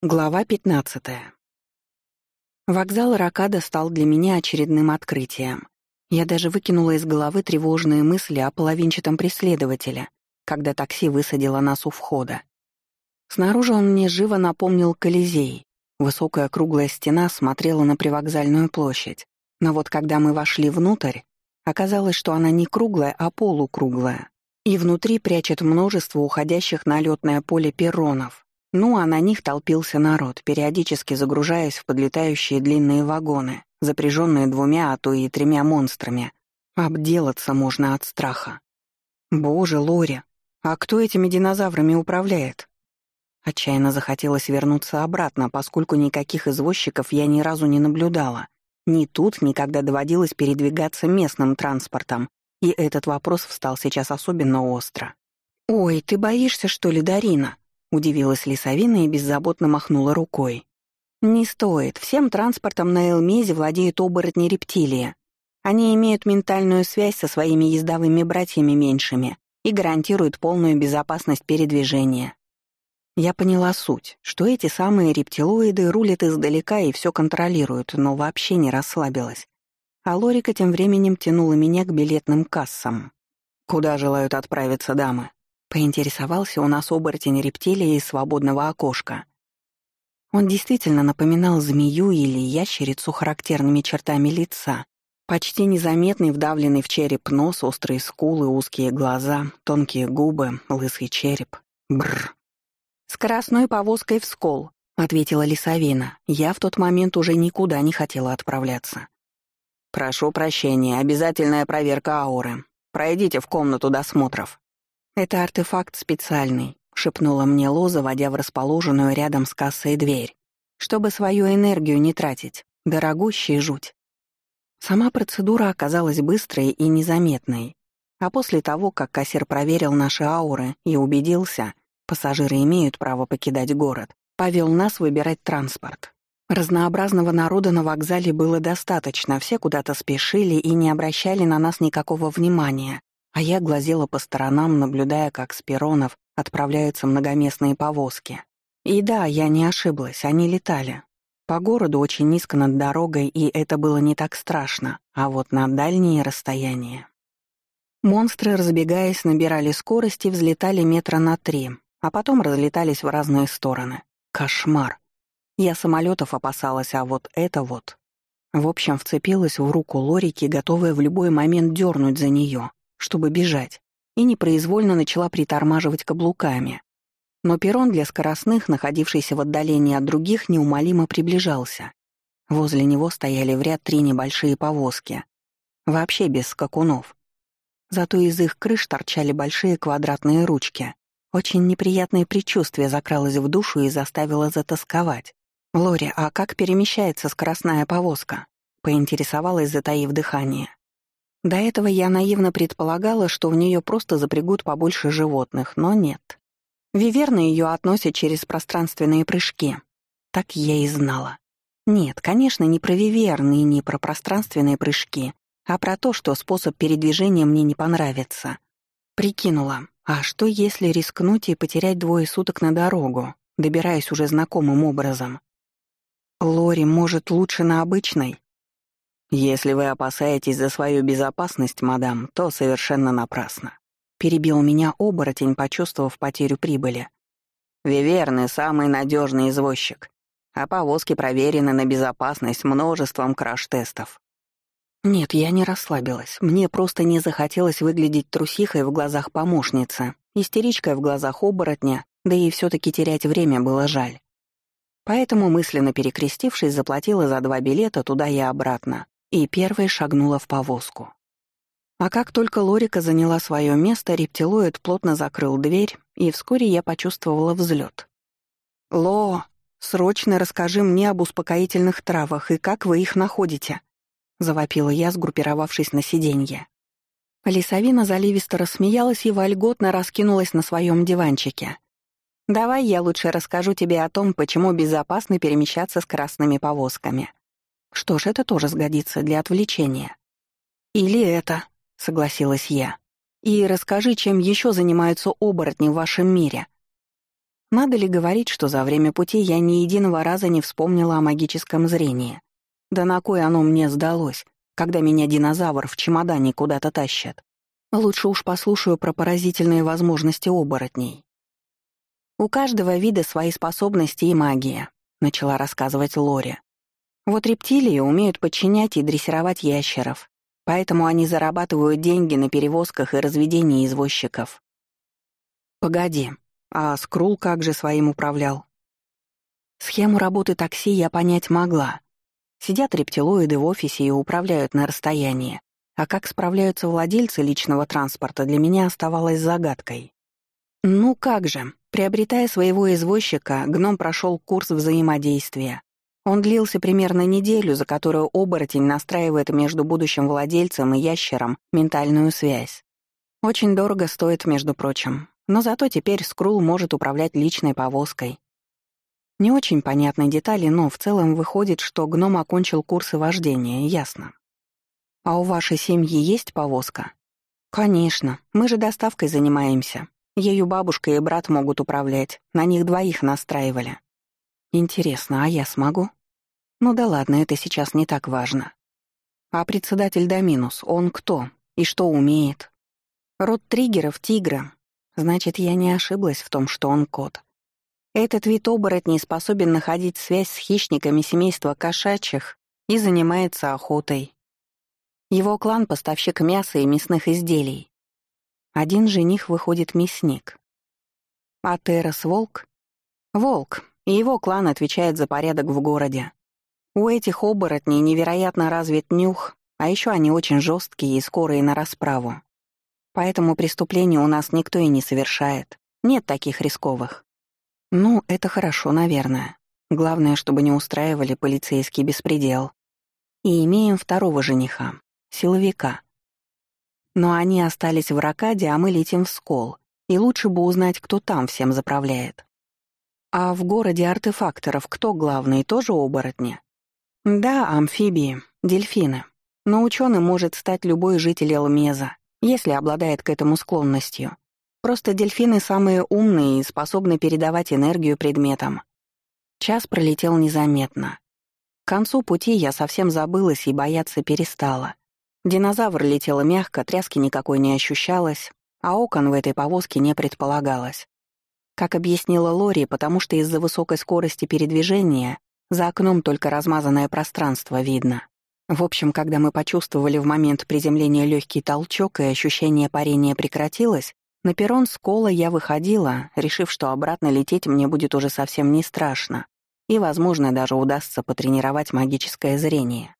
Глава 15. Вокзал Ракада стал для меня очередным открытием. Я даже выкинула из головы тревожные мысли о половинчатом преследователе, когда такси высадило нас у входа. Снаружи он мне живо напомнил Колизей. Высокая круглая стена смотрела на привокзальную площадь. Но вот когда мы вошли внутрь, оказалось, что она не круглая, а полукруглая. И внутри прячет множество уходящих на лётное поле перронов, ну, а на них толпился народ, периодически загружаясь в подлетающие длинные вагоны, запряженные двумя, а то и тремя монстрами. Обделаться можно от страха. Боже, Лори, а кто этими динозаврами управляет? Отчаянно захотелось вернуться обратно, поскольку никаких извозчиков я ни разу не наблюдала. Ни тут, ни когда доводилось передвигаться местным транспортом, и этот вопрос встал сейчас особенно остро. «Ой, ты боишься, что ли, Дарина?» Удивилась Лисовина и беззаботно махнула рукой. «Не стоит. Всем транспортом на Элмезе владеют оборотни рептилии. Они имеют ментальную связь со своими ездовыми братьями меньшими и гарантируют полную безопасность передвижения. Я поняла суть, что эти самые рептилоиды рулят издалека и все контролируют, но вообще не расслабилась. А Лорика тем временем тянула меня к билетным кассам. «Куда желают отправиться дамы?» Поинтересовался у нас оборотень рептилии из свободного окошка. Он действительно напоминал змею или ящерицу характерными чертами лица, почти незаметный вдавленный в череп нос, острые скулы, узкие глаза, тонкие губы, лысый череп. Бррр. «Скоростной повозкой в скол», — ответила Лисовина. Я в тот момент уже никуда не хотела отправляться. «Прошу прощения, обязательная проверка ауры. Пройдите в комнату досмотров», «Это артефакт специальный», — шепнула мне Лоза, водя в расположенную рядом с кассой дверь, чтобы свою энергию не тратить. Дорогущий жуть. Сама процедура оказалась быстрой и незаметной. А после того, как кассир проверил наши ауры и убедился, пассажиры имеют право покидать город, повел нас выбирать транспорт. Разнообразного народа на вокзале было достаточно, все куда-то спешили и не обращали на нас никакого внимания, а я глазела по сторонам, наблюдая, как с перронов отправляются многоместные повозки. И да, я не ошиблась, они летали. По городу очень низко над дорогой, и это было не так страшно, а вот на дальние расстояния. Монстры, разбегаясь, набирали скорость и взлетали метра на три, а потом разлетались в разные стороны. Кошмар. Я самолетов опасалась, а вот это вот. В общем, вцепилась в руку Лорики, готовая в любой момент дернуть за нее чтобы бежать, и непроизвольно начала притормаживать каблуками. Но перрон для скоростных, находившийся в отдалении от других, неумолимо приближался. Возле него стояли в ряд три небольшие повозки. Вообще без скакунов. Зато из их крыш торчали большие квадратные ручки. Очень неприятное предчувствие закралось в душу и заставило затасковать. «Лори, а как перемещается скоростная повозка?» — поинтересовалась, затаив дыхание. До этого я наивно предполагала, что в нее просто запрягут побольше животных, но нет. Виверны ее относят через пространственные прыжки. Так я и знала. Нет, конечно, не про виверны и не про пространственные прыжки, а про то, что способ передвижения мне не понравится. Прикинула, а что если рискнуть и потерять двое суток на дорогу, добираясь уже знакомым образом? Лори, может, лучше на обычной? «Если вы опасаетесь за свою безопасность, мадам, то совершенно напрасно», — перебил меня оборотень, почувствовав потерю прибыли. «Виверны — самый надежный извозчик, а повозки проверены на безопасность множеством краш-тестов». Нет, я не расслабилась. Мне просто не захотелось выглядеть трусихой в глазах помощницы, истеричкой в глазах оборотня, да и все таки терять время было жаль. Поэтому, мысленно перекрестившись, заплатила за два билета туда и обратно, и первой шагнула в повозку. А как только Лорика заняла свое место, рептилоид плотно закрыл дверь, и вскоре я почувствовала взлет. «Ло, срочно расскажи мне об успокоительных травах и как вы их находите», — завопила я, сгруппировавшись на сиденье. Лисовина заливисто рассмеялась и вольготно раскинулась на своем диванчике. «Давай я лучше расскажу тебе о том, почему безопасно перемещаться с красными повозками. Что ж, это тоже сгодится для отвлечения. Или это, согласилась я. И расскажи, чем еще занимаются оборотни в вашем мире. Надо ли говорить, что за время пути я ни единого раза не вспомнила о магическом зрении? Да на кой оно мне сдалось, когда меня динозавр в чемодане куда-то тащит? Лучше уж послушаю про поразительные возможности оборотней. «У каждого вида свои способности и магия», — начала рассказывать Лори. «Вот рептилии умеют подчинять и дрессировать ящеров, поэтому они зарабатывают деньги на перевозках и разведении извозчиков». «Погоди, а Скрул как же своим управлял?» Схему работы такси я понять могла. Сидят рептилоиды в офисе и управляют на расстоянии. А как справляются владельцы личного транспорта, для меня оставалось загадкой. Ну как же, приобретая своего извозчика, гном прошел курс взаимодействия. Он длился примерно неделю, за которую оборотень настраивает между будущим владельцем и ящером ментальную связь. Очень дорого стоит, между прочим. Но зато теперь Скрул может управлять личной повозкой, не очень понятны детали, но в целом выходит, что гном окончил курсы вождения, ясно. А у вашей семьи есть повозка? Конечно, мы же доставкой занимаемся. Ею бабушка и брат могут управлять, на них двоих настраивали. Интересно, а я смогу? Ну да ладно, это сейчас не так важно. А председатель Доминус, он кто? И что умеет? Род триггеров — тигра. Значит, я не ошиблась в том, что он кот. Этот вид оборотней способен находить связь с хищниками семейства кошачьих и занимается охотой. Его клан — поставщик мяса и мясных изделий. Один жених выходит мясник. А Террас — волк? Волк, и его клан отвечает за порядок в городе. У этих оборотней невероятно развит нюх, а еще они очень жесткие и скорые на расправу. Поэтому преступлений у нас никто и не совершает. Нет таких рисковых. Ну, это хорошо, наверное. Главное, чтобы не устраивали полицейский беспредел. И имеем второго жениха, силовика. Но они остались в Ракаде, а мы летим в Скол, и лучше бы узнать, кто там всем заправляет. А в городе артефакторов кто главный, тоже оборотни? Да, амфибии, дельфины. Но ученым может стать любой житель Элмеза, если обладает к этому склонностью. Просто дельфины самые умные и способны передавать энергию предметам. Час пролетел незаметно. К концу пути я совсем забылась и бояться перестала. Динозавр летел мягко, тряски никакой не ощущалось, а окон в этой повозке не предполагалось. Как объяснила Лори, потому что из-за высокой скорости передвижения за окном только размазанное пространство видно. В общем, когда мы почувствовали в момент приземления легкий толчок и ощущение парения прекратилось, на перрон с кола я выходила, решив, что обратно лететь мне будет уже совсем не страшно, и, возможно, даже удастся потренировать магическое зрение.